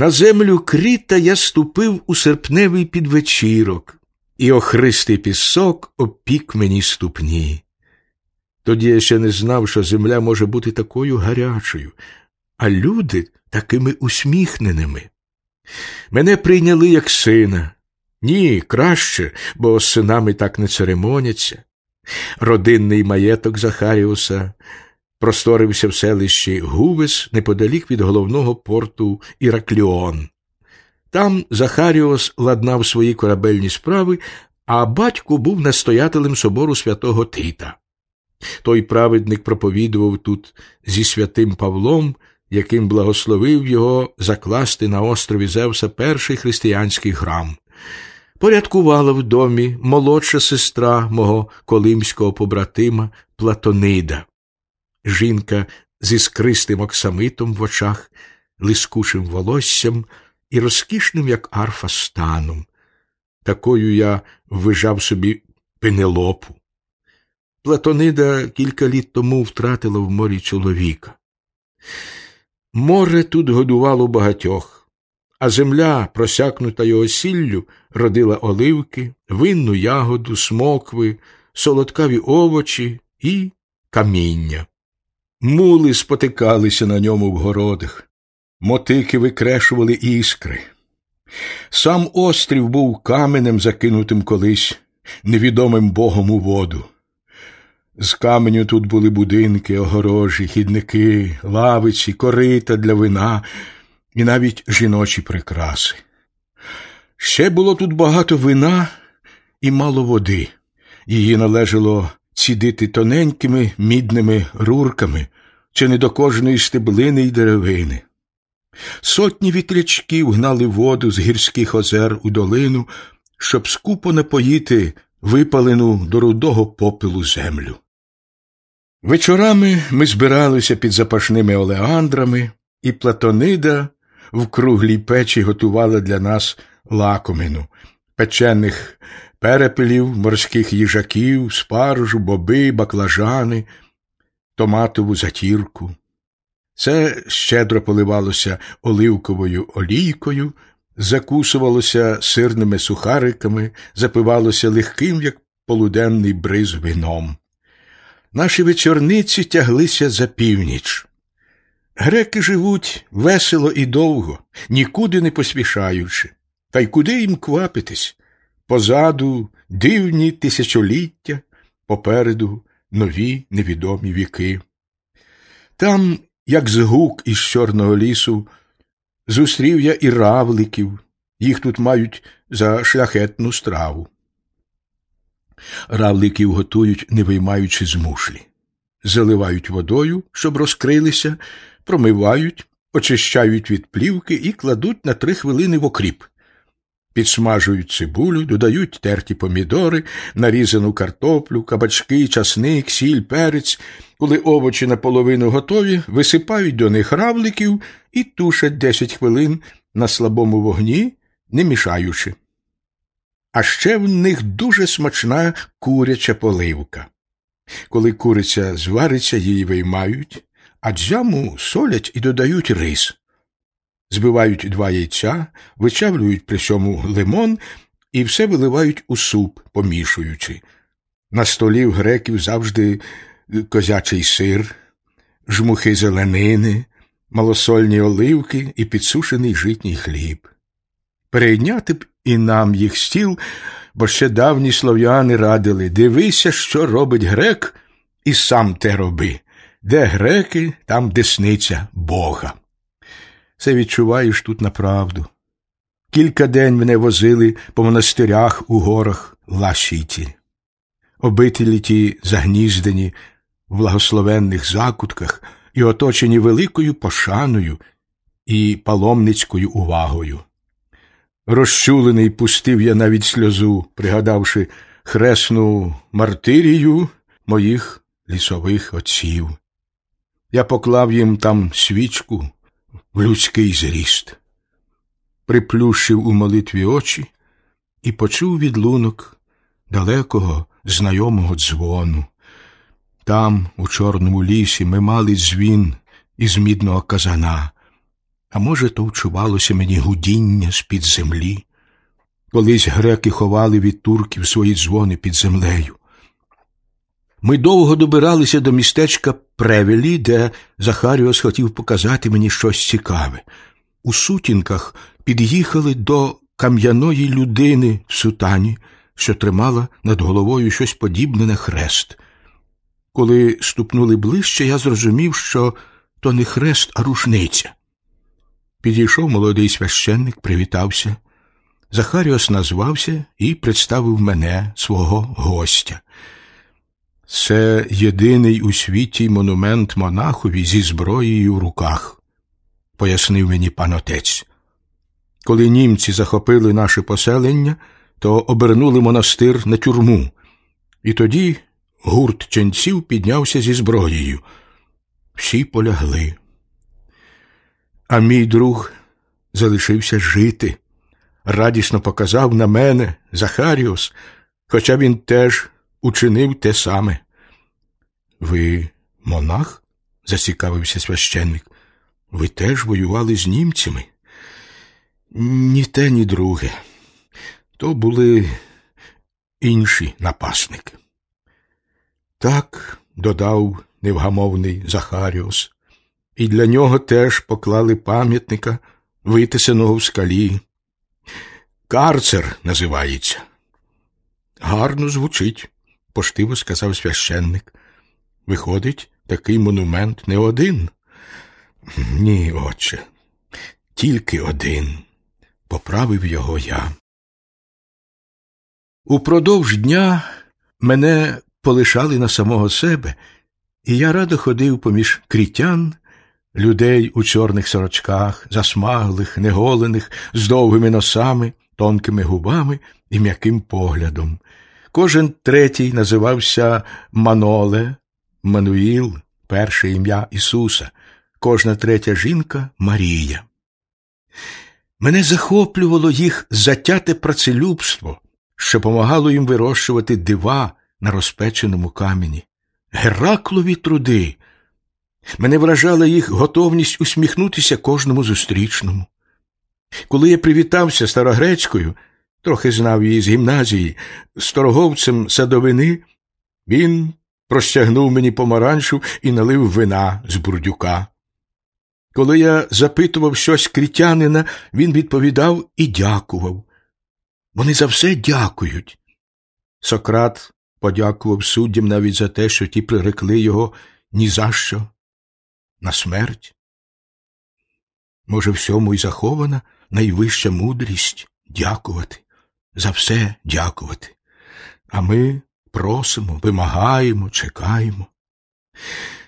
На землю кріта я ступив у серпневий підвечірок, і охристий пісок опік мені ступні. Тоді я ще не знав, що земля може бути такою гарячою, а люди такими усміхненими. Мене прийняли як сина. Ні, краще, бо з синами так не церемоняться. Родинний маєток Захаріуса просторився в селищі Гувес неподалік від головного порту Іракліон. Там Захаріос ладнав свої корабельні справи, а батько був настоятелем собору святого Тита. Той праведник проповідував тут зі святим Павлом, яким благословив його закласти на острові Зевса перший християнський храм. Порядкувала в домі молодша сестра мого колимського побратима Платонида. Жінка з іскристим оксамитом в очах, лискучим волоссям і розкішним, як арфа, станом. Такою я ввижав собі пенелопу. Платонида кілька літ тому втратила в морі чоловіка. Море тут годувало багатьох, а земля, просякнута його сіллю, родила оливки, винну ягоду, смокви, солодкаві овочі і каміння. Мули спотикалися на ньому в городах, мотики викрешували іскри. Сам острів був каменем, закинутим колись невідомим богом у воду. З каменю тут були будинки, огорожі, хідники, лавиці, корита для вина і навіть жіночі прикраси. Ще було тут багато вина і мало води. Її належало цідити тоненькими мідними рурками чи не до кожної стеблини й деревини. Сотні вітрячків гнали воду з гірських озер у долину, щоб скупо напоїти випалену до рудого попелу землю. Вечорами ми збиралися під запашними олеандрами, і Платонида в круглій печі готувала для нас лакомину, печених перепелів, морських їжаків, спаржу, боби, баклажани, томатову затірку. Це щедро поливалося оливковою олійкою, закусувалося сирними сухариками, запивалося легким, як полуденний бриз вином. Наші вечорниці тяглися за північ. Греки живуть весело і довго, нікуди не поспішаючи. Та й куди їм квапитись? Позаду дивні тисячоліття, попереду нові невідомі віки. Там, як згук із Чорного лісу, зустрів я і равликів, їх тут мають за шляхетну страву. Равликів готують, не виймаючи з мушлі. Заливають водою, щоб розкрилися, промивають, очищають від плівки і кладуть на три хвилини в окріп. Підсмажують цибулю, додають терті помідори, нарізану картоплю, кабачки, часник, сіль, перець. Коли овочі наполовину готові, висипають до них равликів і тушать десять хвилин на слабому вогні, не мішаючи. А ще в них дуже смачна куряча поливка. Коли куриця звариться, її виймають, а дзяму солять і додають рис. Збивають два яйця, вичавлюють при цьому лимон і все виливають у суп, помішуючи. На столі в греків завжди козячий сир, жмухи зеленини, малосольні оливки і підсушений житній хліб. Перейняти б і нам їх стіл, бо ще давні слов'яни радили дивися, що робить грек, і сам те роби. Де греки, там десниця Бога. Це відчуваєш тут направду. Кілька день мене возили по монастирях у горах Лашіті. Обителі ті загніздені в благословенних закутках і оточені великою пошаною і паломницькою увагою. Розчулений пустив я навіть сльозу, пригадавши хресну мартирію моїх лісових отців. Я поклав їм там свічку в людський зріст, приплющив у молитві очі і почув відлунок далекого знайомого дзвону. Там, у Чорному лісі, ми мали дзвін із мідного казана. А може, то вчувалося мені гудіння з-під землі. Колись греки ховали від турків свої дзвони під землею. Ми довго добиралися до містечка Превелі, де Захаріос хотів показати мені щось цікаве. У сутінках під'їхали до кам'яної людини в сутані, що тримала над головою щось подібне на хрест. Коли ступнули ближче, я зрозумів, що то не хрест, а рушниця. Підійшов молодий священник, привітався. Захаріос назвався і представив мене, свого гостя. Це єдиний у світі монумент монахові зі зброєю в руках, пояснив мені пан отець. Коли німці захопили наше поселення, то обернули монастир на тюрму, і тоді гурт ченців піднявся зі зброєю. Всі полягли. А мій друг залишився жити, радісно показав на мене Захаріус, хоча він теж учинив те саме. Ви монах? зацікавився священник. Ви теж воювали з німцями? Ні те, ні друге. То були інші напасники. Так, додав невгамовний Захаріус, і для нього теж поклали пам'ятника, витисаного в скалі. Карцер називається. Гарно звучить, поштиво сказав священник. Виходить, такий монумент не один. Ні, отче, тільки один, поправив його я. Упродовж дня мене полишали на самого себе, і я радо ходив поміж крітян, людей у чорних сорочках, засмаглих, неголених, з довгими носами, тонкими губами і м'яким поглядом. Кожен третій називався Маноле, Мануїл, перше ім'я Ісуса, кожна третя жінка Марія. Мене захоплювало їх затяте працелюбство, що помагало їм вирощувати дива на розпеченому камені, Гераклові труди. Мене вражала їх готовність усміхнутися кожному зустрічному. Коли я привітався старогрецькою, трохи знав її з гімназії, з садовини, він простягнув мені помаранчу і налив вина з бурдюка. Коли я запитував щось крітянина, він відповідав і дякував. Вони за все дякують. Сократ подякував суддям навіть за те, що ті прирекли його ні за що на смерть. Може, всьому й захована найвища мудрість дякувати, за все дякувати. А ми просимо, вимагаємо, чекаємо.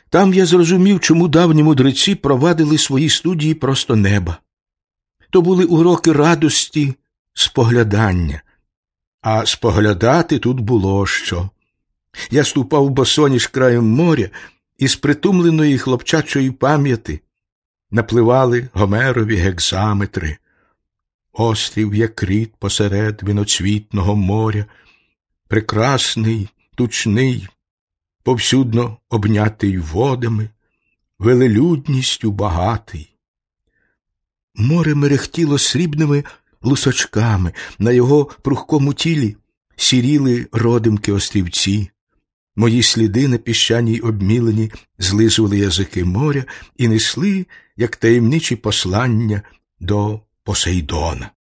Там я зрозумів, чому давні мудреці провадили свої студії просто неба. То були уроки радості, споглядання, а споглядати тут було що. Я ступав босоніж краєм моря, і з притумленої хлопчачої пам'яті напливали гомерові гекзаметри. Острів, як кріт посеред виноцвітного моря, прекрасний, тучний, повсюдно обнятий водами, велелюдністю багатий. Море мерехтіло срібними лусочками, на його прухкому тілі сіріли родимки острівці. Мої сліди на піщаній обмілені злизували язики моря і несли, як таємничі послання до Poseidona